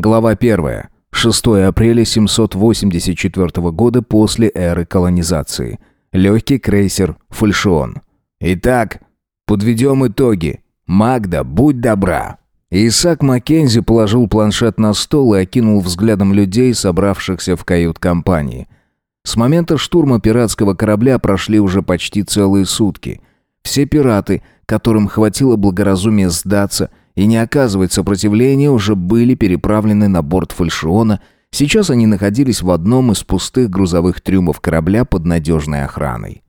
Глава 1. 6 апреля 784 года после эры колонизации. Легкий крейсер «Фальшион». Итак, подведем итоги. Магда, будь добра. Исаак Маккензи положил планшет на стол и окинул взглядом людей, собравшихся в кают-компании. С момента штурма пиратского корабля прошли уже почти целые сутки. Все пираты, которым хватило благоразумия сдаться, и не оказывать сопротивления, уже были переправлены на борт фальшиона. Сейчас они находились в одном из пустых грузовых трюмов корабля под надежной охраной.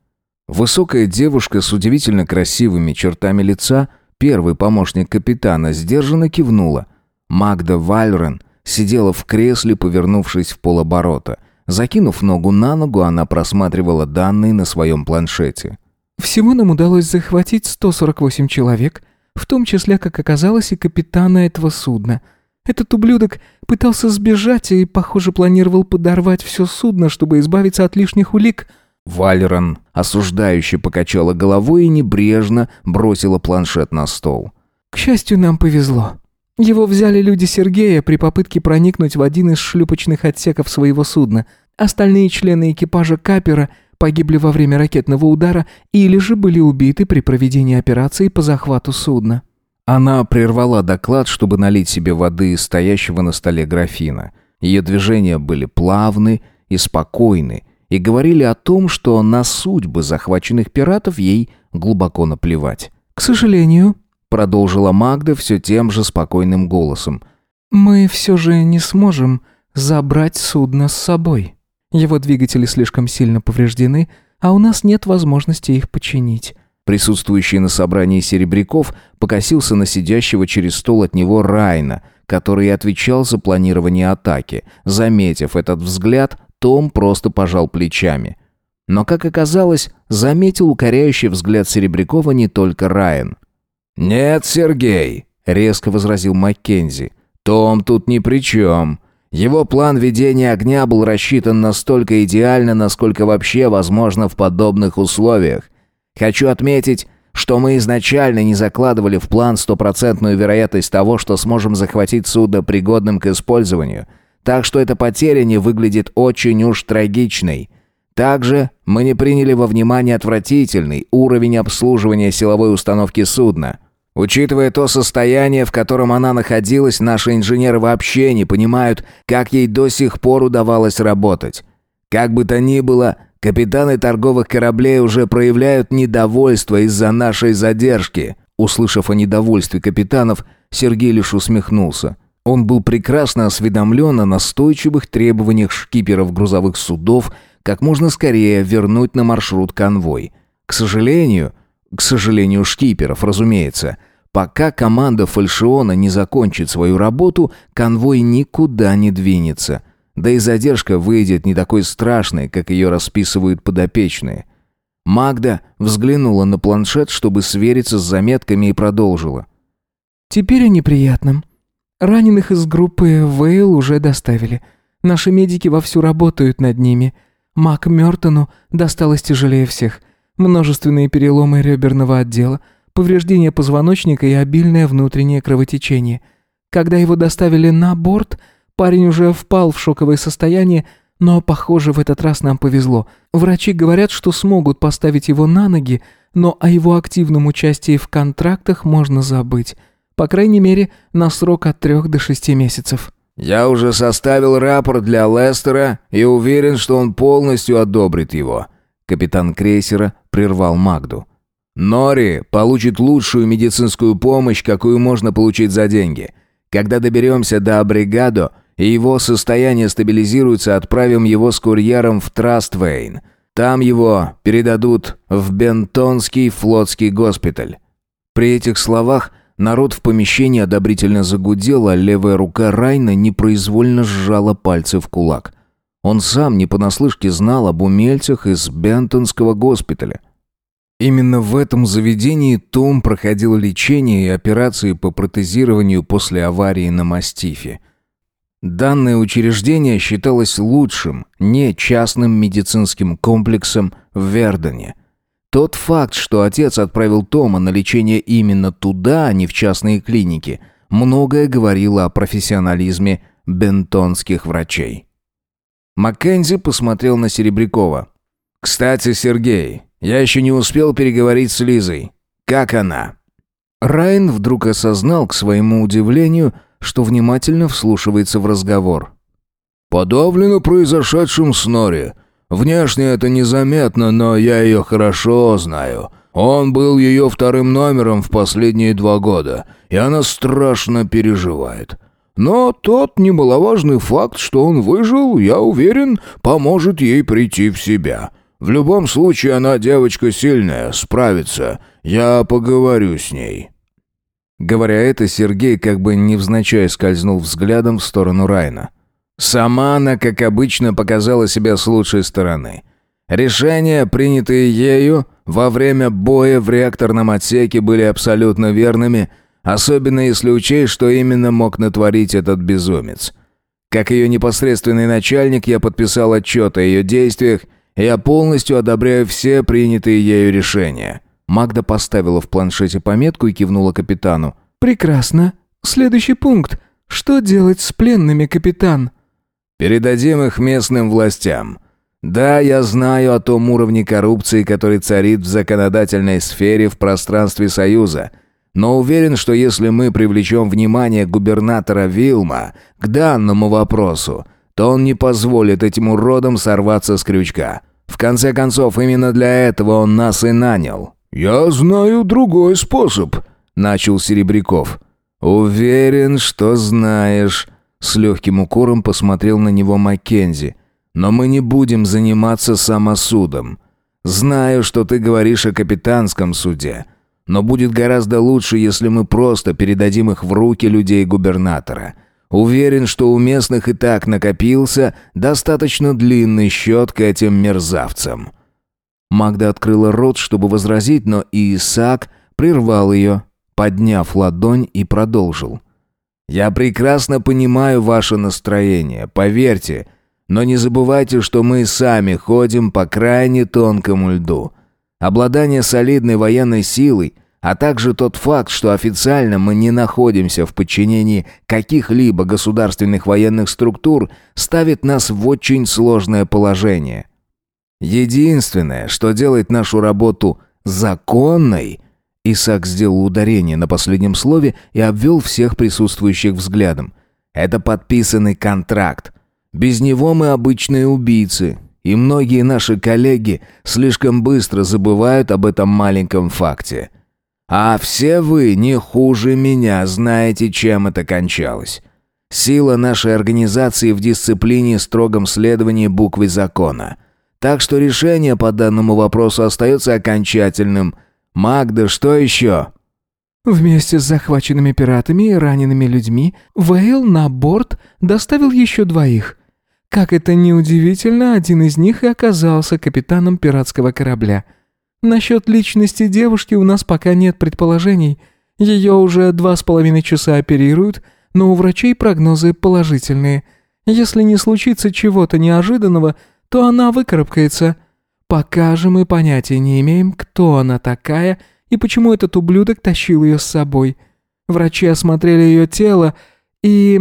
Высокая девушка с удивительно красивыми чертами лица, первый помощник капитана, сдержанно кивнула. Магда Вальрен сидела в кресле, повернувшись в полоборота. Закинув ногу на ногу, она просматривала данные на своем планшете. «Всего нам удалось захватить 148 человек, в том числе, как оказалось, и капитана этого судна. Этот ублюдок пытался сбежать и, похоже, планировал подорвать все судно, чтобы избавиться от лишних улик. Валерон осуждающе покачала головой и небрежно бросила планшет на стол. «К счастью, нам повезло. Его взяли люди Сергея при попытке проникнуть в один из шлюпочных отсеков своего судна. Остальные члены экипажа Капера – погибли во время ракетного удара или же были убиты при проведении операции по захвату судна. Она прервала доклад, чтобы налить себе воды из стоящего на столе графина. Ее движения были плавны и спокойны, и говорили о том, что на судьбы захваченных пиратов ей глубоко наплевать. «К сожалению», — продолжила Магда все тем же спокойным голосом, — «мы все же не сможем забрать судно с собой». Его двигатели слишком сильно повреждены, а у нас нет возможности их починить. Присутствующий на собрании серебряков покосился на сидящего через стол от него Райна, который отвечал за планирование атаки. Заметив этот взгляд, том просто пожал плечами. Но, как оказалось, заметил укоряющий взгляд Серебрякова не только Райан. «Нет, Сергей!» — резко возразил Маккензи. «Том тут ни при чем. Его план ведения огня был рассчитан настолько идеально, насколько вообще возможно в подобных условиях. Хочу отметить, что мы изначально не закладывали в план стопроцентную вероятность того, что сможем захватить судно пригодным к использованию, так что эта потеря не выглядит очень уж трагичной. Также мы не приняли во внимание отвратительный уровень обслуживания силовой установки судна – Учитывая то состояние, в котором она находилась, наши инженеры вообще не понимают, как ей до сих пор удавалось работать. Как бы то ни было, капитаны торговых кораблей уже проявляют недовольство из-за нашей задержки. Услышав о недовольстве капитанов, Сергей лишь усмехнулся. Он был прекрасно осведомлен о настойчивых требованиях шкиперов грузовых судов как можно скорее вернуть на маршрут конвой. К сожалению, к сожалению шкиперов, разумеется – Пока команда фальшиона не закончит свою работу, конвой никуда не двинется. Да и задержка выйдет не такой страшной, как ее расписывают подопечные. Магда взглянула на планшет, чтобы свериться с заметками и продолжила. «Теперь о неприятном. Раненых из группы Вейл уже доставили. Наши медики вовсю работают над ними. Мак Мёртону досталось тяжелее всех. Множественные переломы реберного отдела – повреждение позвоночника и обильное внутреннее кровотечение. Когда его доставили на борт, парень уже впал в шоковое состояние, но, похоже, в этот раз нам повезло. Врачи говорят, что смогут поставить его на ноги, но о его активном участии в контрактах можно забыть. По крайней мере, на срок от трех до шести месяцев. «Я уже составил рапорт для Лестера и уверен, что он полностью одобрит его», капитан крейсера прервал Магду. Нори получит лучшую медицинскую помощь, какую можно получить за деньги. Когда доберемся до Абригадо и его состояние стабилизируется, отправим его с курьером в Траствейн. Там его передадут в Бентонский флотский госпиталь». При этих словах народ в помещении одобрительно загудел, а левая рука Райна непроизвольно сжала пальцы в кулак. Он сам не понаслышке знал об умельцах из Бентонского госпиталя – Именно в этом заведении Том проходил лечение и операции по протезированию после аварии на мастифе. Данное учреждение считалось лучшим, не частным медицинским комплексом в Вердене. Тот факт, что отец отправил Тома на лечение именно туда, а не в частные клиники, многое говорило о профессионализме бентонских врачей. Маккензи посмотрел на Серебрякова. «Кстати, Сергей, я еще не успел переговорить с Лизой. Как она?» Райан вдруг осознал к своему удивлению, что внимательно вслушивается в разговор. «Подавлено произошедшим с Нори. Внешне это незаметно, но я ее хорошо знаю. Он был ее вторым номером в последние два года, и она страшно переживает. Но тот немаловажный факт, что он выжил, я уверен, поможет ей прийти в себя. В любом случае она девочка сильная, справится. Я поговорю с ней». Говоря это, Сергей как бы невзначай скользнул взглядом в сторону Райна. Сама она, как обычно, показала себя с лучшей стороны. Решения, принятые ею во время боя в реакторном отсеке, были абсолютно верными, особенно если учесть, что именно мог натворить этот безумец. Как ее непосредственный начальник, я подписал отчет о ее действиях – я полностью одобряю все принятые ею решения». Магда поставила в планшете пометку и кивнула капитану. «Прекрасно. Следующий пункт. Что делать с пленными, капитан?» «Передадим их местным властям. Да, я знаю о том уровне коррупции, который царит в законодательной сфере в пространстве Союза» но уверен, что если мы привлечем внимание губернатора Вилма к данному вопросу, то он не позволит этим уродам сорваться с крючка. В конце концов, именно для этого он нас и нанял». «Я знаю другой способ», — начал Серебряков. «Уверен, что знаешь», — с легким укором посмотрел на него Маккензи. «Но мы не будем заниматься самосудом. Знаю, что ты говоришь о капитанском суде, но будет гораздо лучше, если мы просто передадим их в руки людей губернатора». Уверен, что у местных и так накопился достаточно длинный счет к этим мерзавцам». Магда открыла рот, чтобы возразить, но Исаак прервал ее, подняв ладонь и продолжил. «Я прекрасно понимаю ваше настроение, поверьте, но не забывайте, что мы сами ходим по крайне тонкому льду. Обладание солидной военной силой – а также тот факт, что официально мы не находимся в подчинении каких-либо государственных военных структур, ставит нас в очень сложное положение. Единственное, что делает нашу работу законной, Исаак сделал ударение на последнем слове и обвел всех присутствующих взглядом. Это подписанный контракт. Без него мы обычные убийцы, и многие наши коллеги слишком быстро забывают об этом маленьком факте. А все вы не хуже меня знаете, чем это кончалось. Сила нашей организации в дисциплине и строгом следовании буквы закона. Так что решение по данному вопросу остается окончательным. Магда, что еще?» Вместе с захваченными пиратами и ранеными людьми Вейл на борт доставил еще двоих. Как это неудивительно, один из них и оказался капитаном пиратского корабля – Насчет личности девушки у нас пока нет предположений. Ее уже два с половиной часа оперируют, но у врачей прогнозы положительные. Если не случится чего-то неожиданного, то она выкарабкается. Пока же мы понятия не имеем, кто она такая и почему этот ублюдок тащил ее с собой. Врачи осмотрели ее тело и...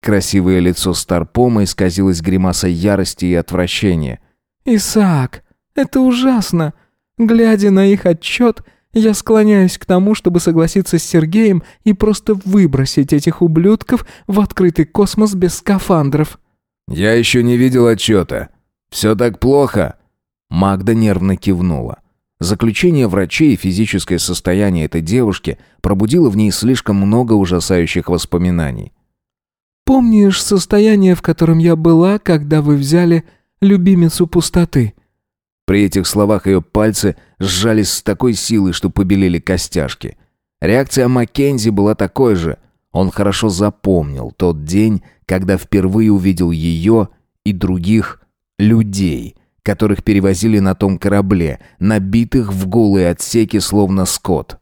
Красивое лицо Старпома исказилось гримасой ярости и отвращения. «Исаак, это ужасно!» Глядя на их отчет, я склоняюсь к тому, чтобы согласиться с Сергеем и просто выбросить этих ублюдков в открытый космос без скафандров. «Я еще не видел отчета. Все так плохо?» Магда нервно кивнула. Заключение врачей и физическое состояние этой девушки пробудило в ней слишком много ужасающих воспоминаний. «Помнишь состояние, в котором я была, когда вы взяли любимицу пустоты?» При этих словах ее пальцы сжались с такой силой, что побелели костяшки. Реакция Маккензи была такой же. Он хорошо запомнил тот день, когда впервые увидел ее и других людей, которых перевозили на том корабле, набитых в голые отсеки, словно скот.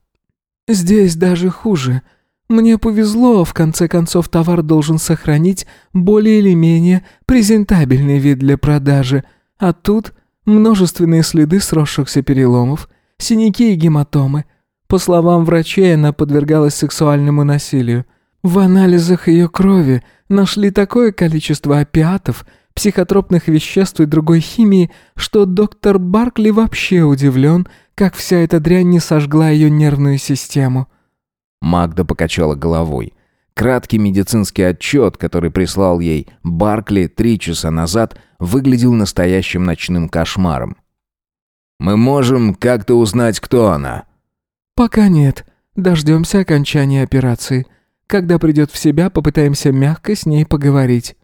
«Здесь даже хуже», мне повезло, в конце концов товар должен сохранить более или менее презентабельный вид для продажи. А тут множественные следы сросшихся переломов, синяки и гематомы. По словам врачей, она подвергалась сексуальному насилию. В анализах ее крови нашли такое количество опиатов, психотропных веществ и другой химии, что доктор Баркли вообще удивлен, как вся эта дрянь не сожгла ее нервную систему. Магда покачала головой. Краткий медицинский отчет, который прислал ей Баркли три часа назад, выглядел настоящим ночным кошмаром. «Мы можем как-то узнать, кто она?» «Пока нет. Дождемся окончания операции. Когда придет в себя, попытаемся мягко с ней поговорить».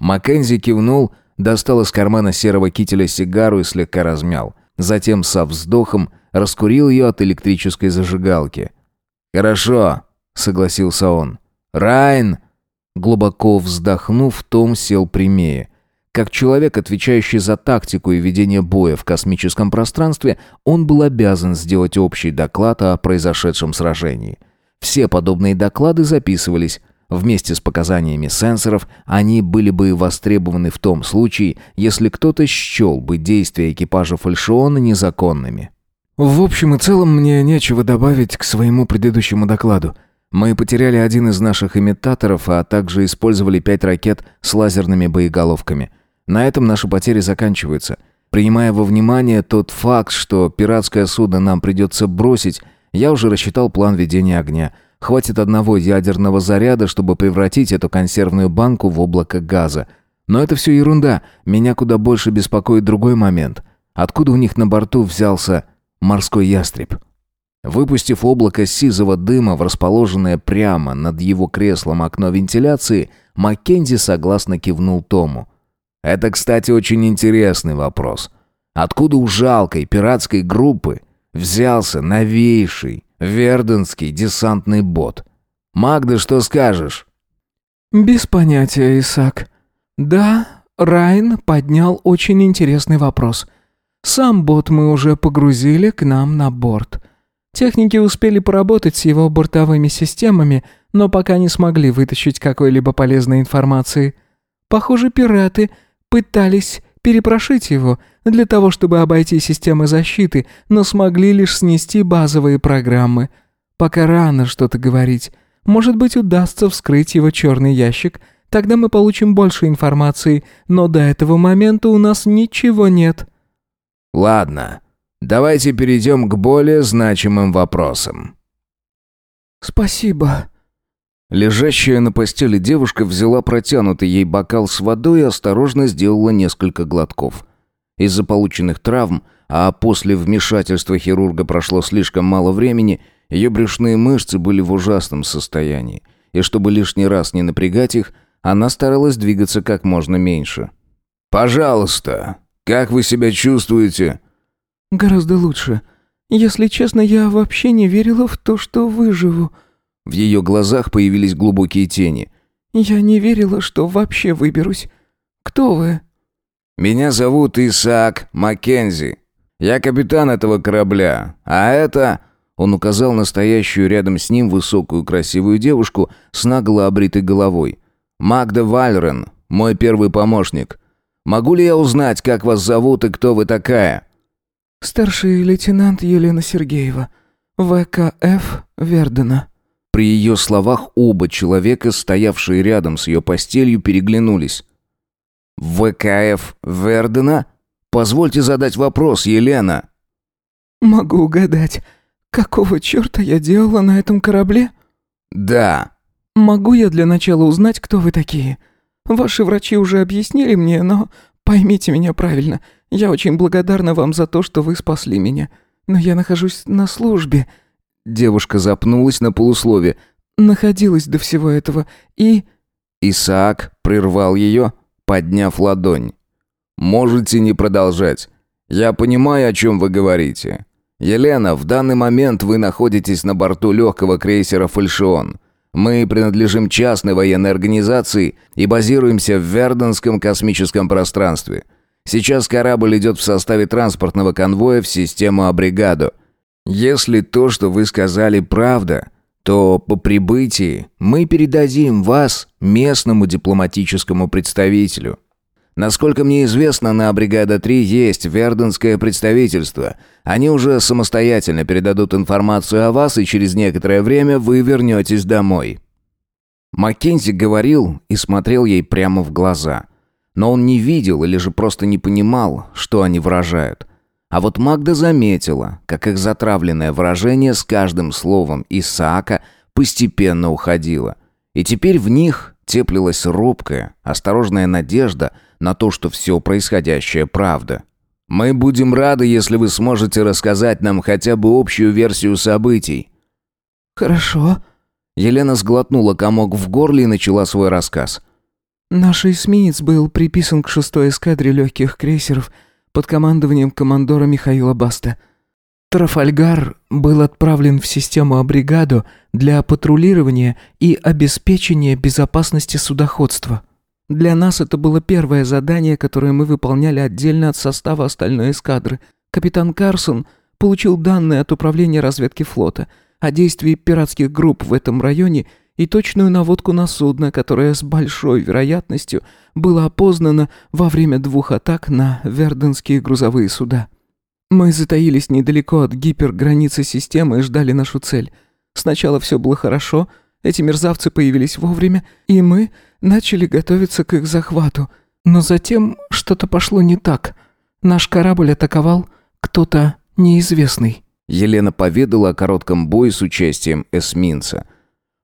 Маккензи кивнул, достал из кармана серого кителя сигару и слегка размял. Затем со вздохом раскурил ее от электрической зажигалки. «Хорошо», — согласился он. Райан!» Глубоко вздохнув, Том сел прямее. Как человек, отвечающий за тактику и ведение боя в космическом пространстве, он был обязан сделать общий доклад о произошедшем сражении. Все подобные доклады записывались. Вместе с показаниями сенсоров они были бы востребованы в том случае, если кто-то счел бы действия экипажа фальшиона незаконными. «В общем и целом мне нечего добавить к своему предыдущему докладу», мы потеряли один из наших имитаторов, а также использовали пять ракет с лазерными боеголовками. На этом наши потери заканчиваются. Принимая во внимание тот факт, что пиратское судно нам придется бросить, я уже рассчитал план ведения огня. Хватит одного ядерного заряда, чтобы превратить эту консервную банку в облако газа. Но это все ерунда. Меня куда больше беспокоит другой момент. Откуда у них на борту взялся морской ястреб?» Выпустив облако сизого дыма в расположенное прямо над его креслом окно вентиляции, Маккензи согласно кивнул Тому. «Это, кстати, очень интересный вопрос. Откуда у жалкой пиратской группы взялся новейший верденский десантный бот? Магда, что скажешь?» «Без понятия, Исаак. Да, Райн поднял очень интересный вопрос. Сам бот мы уже погрузили к нам на борт». Техники успели поработать с его бортовыми системами, но пока не смогли вытащить какой-либо полезной информации. Похоже, пираты пытались перепрошить его для того, чтобы обойти системы защиты, но смогли лишь снести базовые программы. Пока рано что-то говорить. Может быть, удастся вскрыть его черный ящик, тогда мы получим больше информации, но до этого момента у нас ничего нет». «Ладно», Давайте перейдем к более значимым вопросам». «Спасибо». Лежащая на постели девушка взяла протянутый ей бокал с водой и осторожно сделала несколько глотков. Из-за полученных травм, а после вмешательства хирурга прошло слишком мало времени, ее брюшные мышцы были в ужасном состоянии, и чтобы лишний раз не напрягать их, она старалась двигаться как можно меньше. «Пожалуйста, как вы себя чувствуете?» Гораздо лучше. Если честно, я вообще не верила в то, что выживу». В ее глазах появились глубокие тени. «Я не верила, что вообще выберусь. Кто вы?» «Меня зовут Исаак Маккензи. Я капитан этого корабля. А это...» Он указал настоящую рядом с ним высокую красивую девушку с нагло обритой головой. «Магда Вальрен, мой первый помощник. Могу ли я узнать, как вас зовут и кто вы такая?» старший лейтенант Елена Сергеева, ВКФ Вердена». При ее словах оба человека, стоявшие рядом с ее постелью, переглянулись. «ВКФ Вердена? Позвольте задать вопрос, Елена». «Могу угадать. Какого черта я делала на этом корабле?» «Да». «Могу я для начала узнать, кто вы такие? Ваши врачи уже объяснили мне, но поймите меня правильно. Я очень благодарна вам за то, что вы спасли меня. Но я нахожусь на службе». Девушка запнулась на полуслове. «Находилась до всего этого и...» Исаак прервал ее, подняв ладонь. «Можете не продолжать. Я понимаю, о чем вы говорите. Елена, в данный момент вы находитесь на борту легкого крейсера Фальшон. Мы принадлежим частной военной организации и базируемся в Верденском космическом пространстве. Сейчас корабль идет в составе транспортного конвоя в систему Абригаду. Если то, что вы сказали, правда, то по прибытии мы передадим вас местному дипломатическому представителю. Насколько мне известно, на Абригада-3 есть верденское представительство. Они уже самостоятельно передадут информацию о вас, и через некоторое время вы вернетесь домой». Маккензи говорил и смотрел ей прямо в глаза – но он не видел или же просто не понимал, что они выражают. А вот Магда заметила, как их затравленное выражение с каждым словом Исаака постепенно уходило. И теперь в них теплилась робкая, осторожная надежда на то, что все происходящее правда. «Мы будем рады, если вы сможете рассказать нам хотя бы общую версию событий». «Хорошо». Елена сглотнула комок в горле и начала свой рассказ – Наш эсмеец был приписан к шестой эскадре легких крейсеров под командованием командора Михаила Баста. Трафальгар был отправлен в систему Абригадо для патрулирования и обеспечения безопасности судоходства. Для нас это было первое задание, которое мы выполняли отдельно от состава остальной эскадры. Капитан Карсон получил данные от управления разведки флота о действии пиратских групп в этом районе – и точную наводку на судно, которое с большой вероятностью было опознано во время двух атак на верденские грузовые суда. Мы затаились недалеко от гиперграницы системы и ждали нашу цель. Сначала все было хорошо, эти мерзавцы появились вовремя, и мы начали готовиться к их захвату. Но затем что-то пошло не так. Наш корабль атаковал кто-то неизвестный. Елена поведала о коротком бое с участием эсминца –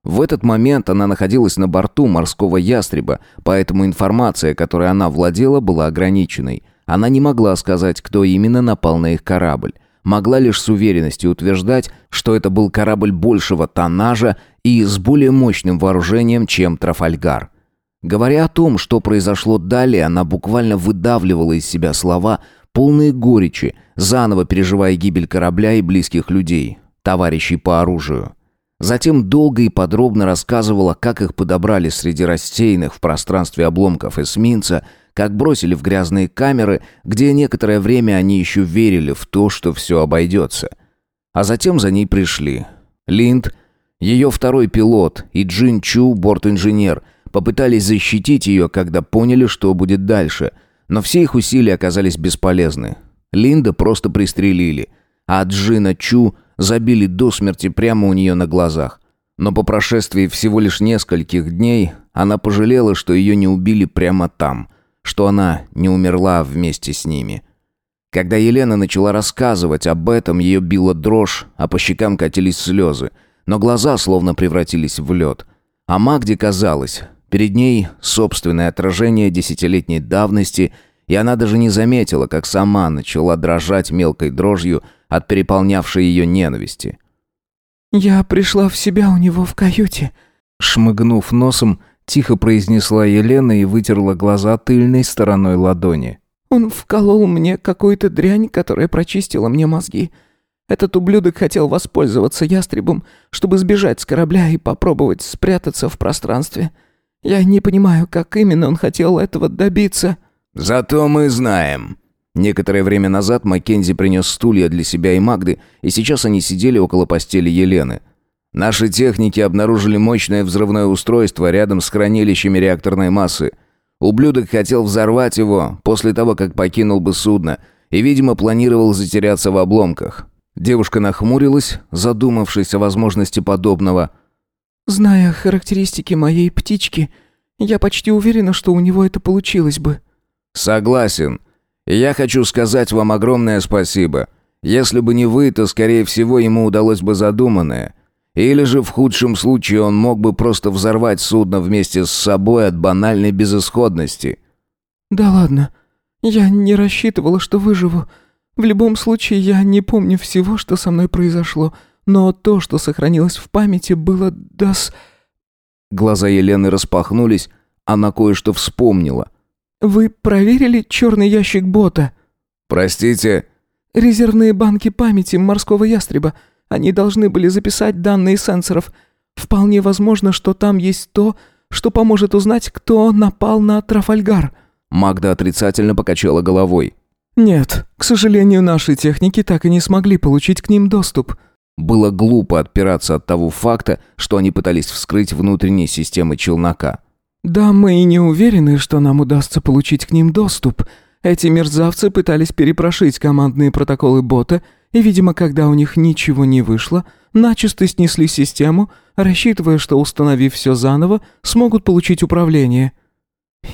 в этот момент она находилась на борту морского ястреба, поэтому информация, которой она владела, была ограниченной. Она не могла сказать, кто именно напал на их корабль. Могла лишь с уверенностью утверждать, что это был корабль большего тоннажа и с более мощным вооружением, чем Трафальгар. Говоря о том, что произошло далее, она буквально выдавливала из себя слова, полные горечи, заново переживая гибель корабля и близких людей, товарищей по оружию. Затем долго и подробно рассказывала, как их подобрали среди рассеянных в пространстве обломков эсминца, как бросили в грязные камеры, где некоторое время они еще верили в то, что все обойдется. А затем за ней пришли. Линд, ее второй пилот, и Джин Чу, борт-инженер, попытались защитить ее, когда поняли, что будет дальше. Но все их усилия оказались бесполезны. Линда просто пристрелили, а Джина Чу – забили до смерти прямо у нее на глазах. Но по прошествии всего лишь нескольких дней она пожалела, что ее не убили прямо там, что она не умерла вместе с ними. Когда Елена начала рассказывать об этом, ее била дрожь, а по щекам катились слезы, но глаза словно превратились в лед. А Магде казалось, перед ней собственное отражение десятилетней давности, и она даже не заметила, как сама начала дрожать мелкой дрожью – от переполнявшей ее ненависти. «Я пришла в себя у него в каюте», — шмыгнув носом, тихо произнесла Елена и вытерла глаза тыльной стороной ладони. «Он вколол мне какую-то дрянь, которая прочистила мне мозги. Этот ублюдок хотел воспользоваться ястребом, чтобы сбежать с корабля и попробовать спрятаться в пространстве. Я не понимаю, как именно он хотел этого добиться». «Зато мы знаем», Некоторое время назад Маккензи принес стулья для себя и Магды, и сейчас они сидели около постели Елены. Наши техники обнаружили мощное взрывное устройство рядом с хранилищами реакторной массы. Ублюдок хотел взорвать его после того, как покинул бы судно, и, видимо, планировал затеряться в обломках. Девушка нахмурилась, задумавшись о возможности подобного. «Зная характеристики моей птички, я почти уверена, что у него это получилось бы». «Согласен. Я хочу сказать вам огромное спасибо. Если бы не вы, то, скорее всего, ему удалось бы задуманное. Или же в худшем случае он мог бы просто взорвать судно вместе с собой от банальной безысходности». «Да ладно. Я не рассчитывала, что выживу. В любом случае, я не помню всего, что со мной произошло, но то, что сохранилось в памяти, было дос...» Глаза Елены распахнулись, она кое-что вспомнила – вы проверили черный ящик бота?» «Простите?» «Резервные банки памяти морского ястреба. Они должны были записать данные сенсоров. Вполне возможно, что там есть то, что поможет узнать, кто напал на Трафальгар». Магда отрицательно покачала головой. «Нет, к сожалению, наши техники так и не смогли получить к ним доступ». Было глупо отпираться от того факта, что они пытались вскрыть внутренние системы челнока. «Да, мы и не уверены, что нам удастся получить к ним доступ. Эти мерзавцы пытались перепрошить командные протоколы бота, и, видимо, когда у них ничего не вышло, начисто снесли систему, рассчитывая, что, установив все заново, смогут получить управление».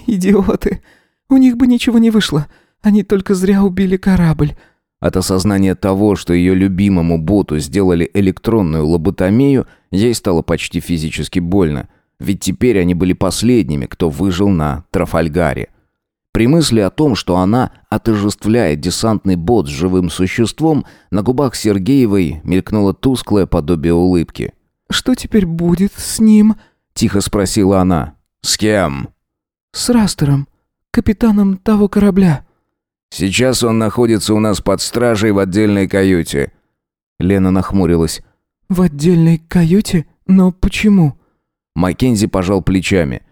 «Идиоты! У них бы ничего не вышло. Они только зря убили корабль». От осознания того, что ее любимому боту сделали электронную лоботомию, ей стало почти физически больно ведь теперь они были последними, кто выжил на Трафальгаре. При мысли о том, что она отождествляет десантный бот с живым существом, на губах Сергеевой мелькнуло тусклое подобие улыбки. «Что теперь будет с ним?» – тихо спросила она. «С кем?» «С Растером, капитаном того корабля». «Сейчас он находится у нас под стражей в отдельной каюте». Лена нахмурилась. «В отдельной каюте? Но почему?» Маккензи пожал плечами.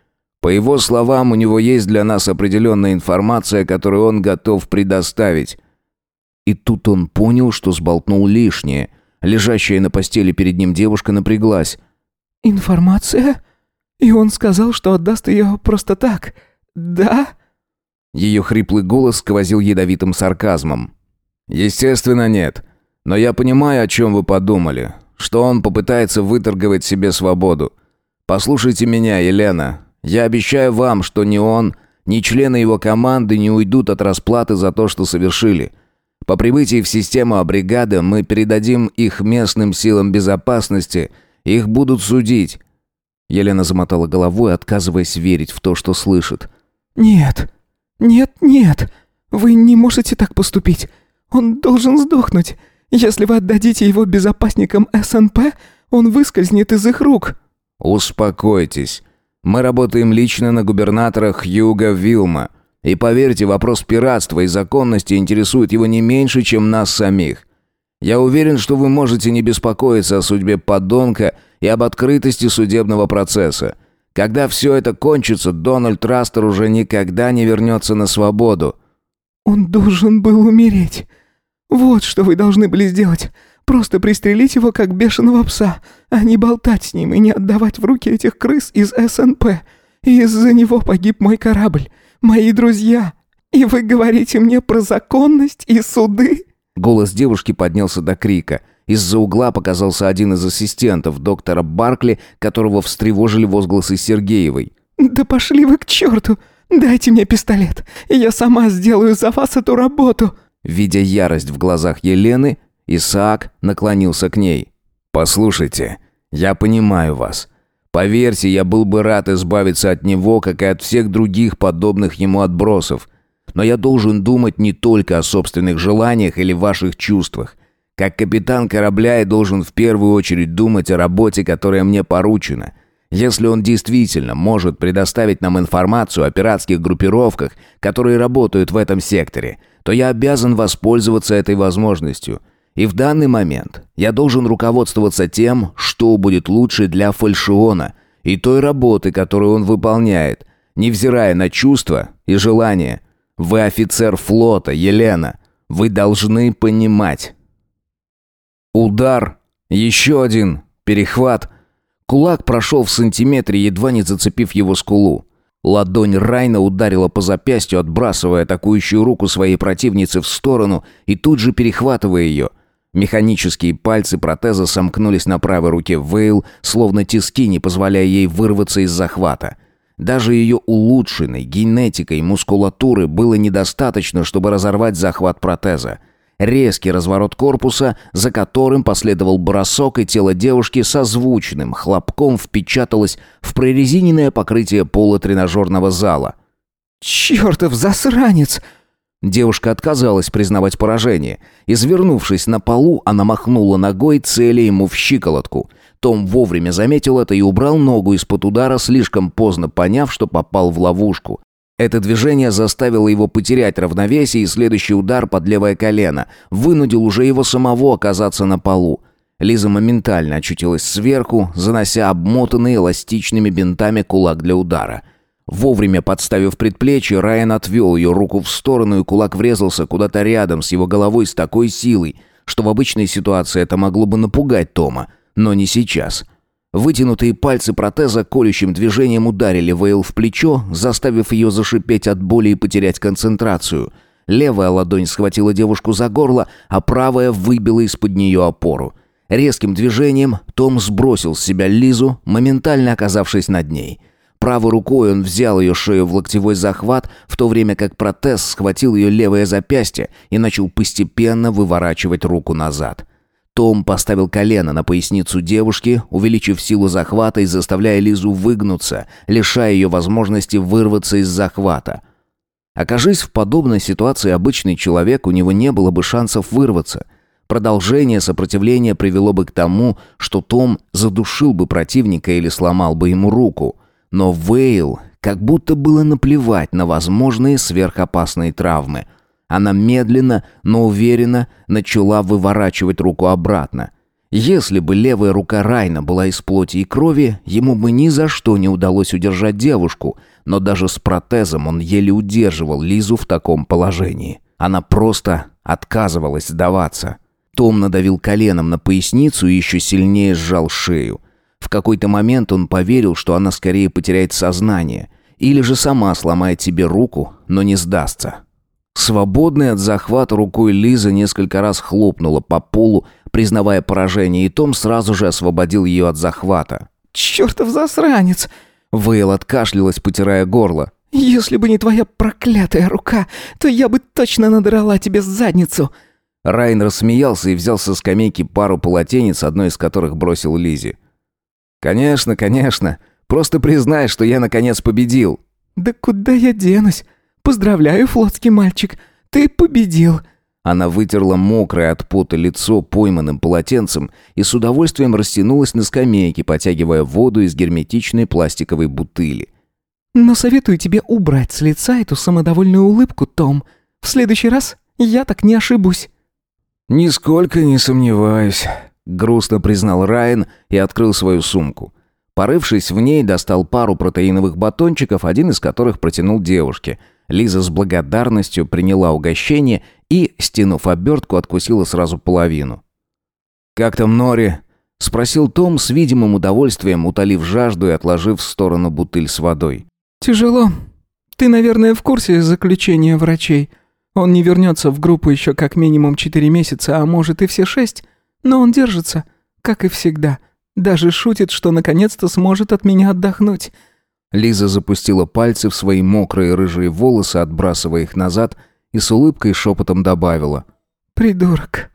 По его словам, у него есть для нас определенная информация, которую он готов предоставить. И тут он понял, что сболтнул лишнее. Лежащая на постели перед ним девушка напряглась. «Информация? И он сказал, что отдаст ее просто так, да?» Ее хриплый голос сквозил ядовитым сарказмом. «Естественно, нет. Но я понимаю, о чем вы подумали. Что он попытается выторговать себе свободу. Послушайте меня, Елена. Я обещаю вам, что ни он, ни члены его команды не уйдут от расплаты за то, что совершили. По прибытии в систему бригады мы передадим их местным силам безопасности, их будут судить. Елена замотала головой, отказываясь верить в то, что слышит. Нет. Нет, нет. Вы не можете так поступить. Он должен сдохнуть. Если вы отдадите его безопасникам СНП, он выскользнет из их рук. Успокойтесь. Мы работаем лично на губернатора Хьюга Вилма. И поверьте, вопрос пиратства и законности интересует его не меньше, чем нас самих. Я уверен, что вы можете не беспокоиться о судьбе подонка и об открытости судебного процесса. Когда все это кончится, Дональд Растер уже никогда не вернется на свободу». «Он должен был умереть. Вот что вы должны были сделать. Просто пристрелить его, как бешеного пса, а не болтать с ним и не отдавать в руки этих крыс из СНП. Из-за него погиб мой корабль, мои друзья. И вы говорите мне про законность и суды?» Голос девушки поднялся до крика. Из-за угла показался один из ассистентов доктора Баркли, которого встревожили возгласы Сергеевой. «Да пошли вы к черту! Дайте мне пистолет, и я сама сделаю за вас эту работу!» Видя ярость в глазах Елены, Исаак наклонился к ней. «Послушайте, я понимаю вас. Поверьте, я был бы рад избавиться от него, как и от всех других подобных ему отбросов. Но я должен думать не только о собственных желаниях или ваших чувствах. Как капитан корабля я должен в первую очередь думать о работе, которая мне поручена. Если он действительно может предоставить нам информацию о пиратских группировках, которые работают в этом секторе, то я обязан воспользоваться этой возможностью. И в данный момент я должен руководствоваться тем, что будет лучше для фальшиона и той работы, которую он выполняет, невзирая на чувства и желания. Вы офицер флота, Елена. Вы должны понимать. Удар. Еще один. Перехват. Кулак прошел в сантиметре, едва не зацепив его скулу. Ладонь Райна ударила по запястью, отбрасывая атакующую руку своей противницы в сторону и тут же перехватывая ее – Механические пальцы протеза сомкнулись на правой руке Вейл, словно тиски, не позволяя ей вырваться из захвата. Даже ее улучшенной генетикой мускулатуры было недостаточно, чтобы разорвать захват протеза. Резкий разворот корпуса, за которым последовал бросок, и тело девушки созвучным хлопком впечаталось в прорезиненное покрытие пола тренажерного зала. «Чертов засранец!» Девушка отказалась признавать поражение. Извернувшись на полу, она махнула ногой, целя ему в щиколотку. Том вовремя заметил это и убрал ногу из-под удара, слишком поздно поняв, что попал в ловушку. Это движение заставило его потерять равновесие, и следующий удар под левое колено вынудил уже его самого оказаться на полу. Лиза моментально очутилась сверху, занося обмотанный эластичными бинтами кулак для удара – Вовремя подставив предплечье, Райан отвел ее руку в сторону, и кулак врезался куда-то рядом с его головой с такой силой, что в обычной ситуации это могло бы напугать Тома, но не сейчас. Вытянутые пальцы протеза колющим движением ударили Вейл в плечо, заставив ее зашипеть от боли и потерять концентрацию. Левая ладонь схватила девушку за горло, а правая выбила из-под нее опору. Резким движением Том сбросил с себя Лизу, моментально оказавшись над ней – Правой рукой он взял ее шею в локтевой захват, в то время как протез схватил ее левое запястье и начал постепенно выворачивать руку назад. Том поставил колено на поясницу девушки, увеличив силу захвата и заставляя Лизу выгнуться, лишая ее возможности вырваться из захвата. Окажись в подобной ситуации обычный человек, у него не было бы шансов вырваться. Продолжение сопротивления привело бы к тому, что Том задушил бы противника или сломал бы ему руку – но Вейл как будто было наплевать на возможные сверхопасные травмы. Она медленно, но уверенно начала выворачивать руку обратно. Если бы левая рука Райна была из плоти и крови, ему бы ни за что не удалось удержать девушку, но даже с протезом он еле удерживал Лизу в таком положении. Она просто отказывалась сдаваться. Том надавил коленом на поясницу и еще сильнее сжал шею. В какой-то момент он поверил, что она скорее потеряет сознание или же сама сломает себе руку, но не сдастся. Свободная от захвата рукой Лиза несколько раз хлопнула по полу, признавая поражение, и Том сразу же освободил ее от захвата. «Чертов засранец!» Вейл откашлялась, потирая горло. «Если бы не твоя проклятая рука, то я бы точно надрала тебе задницу!» Райн рассмеялся и взял со скамейки пару полотенец, одно из которых бросил Лизе. «Конечно, конечно. Просто признай, что я наконец победил». «Да куда я денусь? Поздравляю, флотский мальчик. Ты победил». Она вытерла мокрое от пота лицо пойманным полотенцем и с удовольствием растянулась на скамейке, потягивая воду из герметичной пластиковой бутыли. «Но советую тебе убрать с лица эту самодовольную улыбку, Том. В следующий раз я так не ошибусь». «Нисколько не сомневаюсь». Грустно признал Райан и открыл свою сумку. Порывшись в ней, достал пару протеиновых батончиков, один из которых протянул девушке. Лиза с благодарностью приняла угощение и, стянув обертку, откусила сразу половину. «Как там Нори?» — спросил Том с видимым удовольствием, утолив жажду и отложив в сторону бутыль с водой. «Тяжело. Ты, наверное, в курсе заключения врачей. Он не вернется в группу еще как минимум четыре месяца, а может и все шесть. Но он держится, как и всегда. Даже шутит, что наконец-то сможет от меня отдохнуть». Лиза запустила пальцы в свои мокрые рыжие волосы, отбрасывая их назад, и с улыбкой шепотом добавила. «Придурок».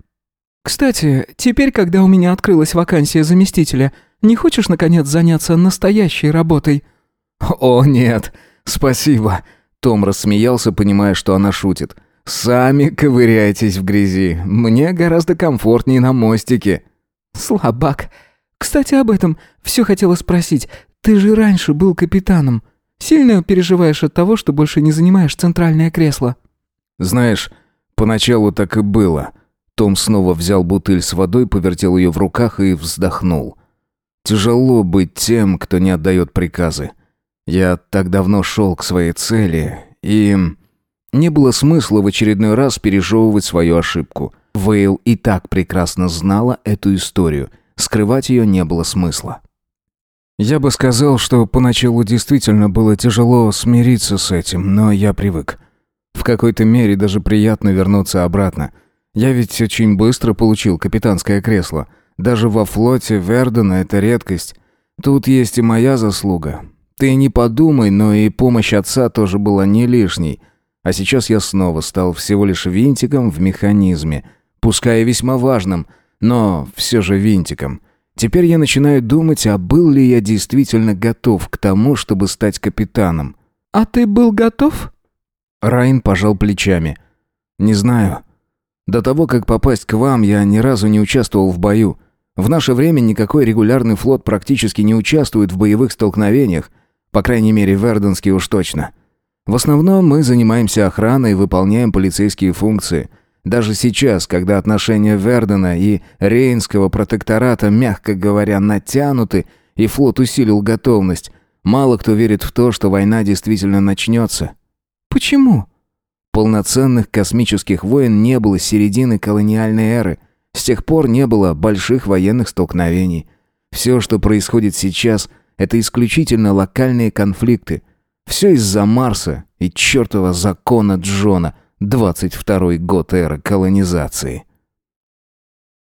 «Кстати, теперь, когда у меня открылась вакансия заместителя, не хочешь, наконец, заняться настоящей работой?» «О, нет, спасибо», — Том рассмеялся, понимая, что она шутит. «Спасибо». Сами ковыряетесь в грязи. Мне гораздо комфортнее на мостике». «Слабак. Кстати, об этом все хотела спросить. Ты же раньше был капитаном. Сильно переживаешь от того, что больше не занимаешь центральное кресло?» «Знаешь, поначалу так и было». Том снова взял бутыль с водой, повертел ее в руках и вздохнул. «Тяжело быть тем, кто не отдает приказы. Я так давно шел к своей цели, и...» Не было смысла в очередной раз пережевывать свою ошибку. Вейл и так прекрасно знала эту историю. Скрывать ее не было смысла. Я бы сказал, что поначалу действительно было тяжело смириться с этим, но я привык. В какой-то мере даже приятно вернуться обратно. Я ведь очень быстро получил капитанское кресло. Даже во флоте Вердена это редкость. Тут есть и моя заслуга. Ты не подумай, но и помощь отца тоже была не лишней – а сейчас я снова стал всего лишь винтиком в механизме, пускай весьма важным, но все же винтиком. Теперь я начинаю думать, а был ли я действительно готов к тому, чтобы стать капитаном. «А ты был готов?» Райн пожал плечами. «Не знаю. До того, как попасть к вам, я ни разу не участвовал в бою. В наше время никакой регулярный флот практически не участвует в боевых столкновениях. По крайней мере, Верденский уж точно. В основном мы занимаемся охраной и выполняем полицейские функции. Даже сейчас, когда отношения Вердена и Рейнского протектората, мягко говоря, натянуты, и флот усилил готовность, мало кто верит в то, что война действительно начнется. Почему? Полноценных космических войн не было с середины колониальной эры. С тех пор не было больших военных столкновений. Все, что происходит сейчас, это исключительно локальные конфликты – все из-за Марса и чертова закона Джона, 22-й год эры колонизации.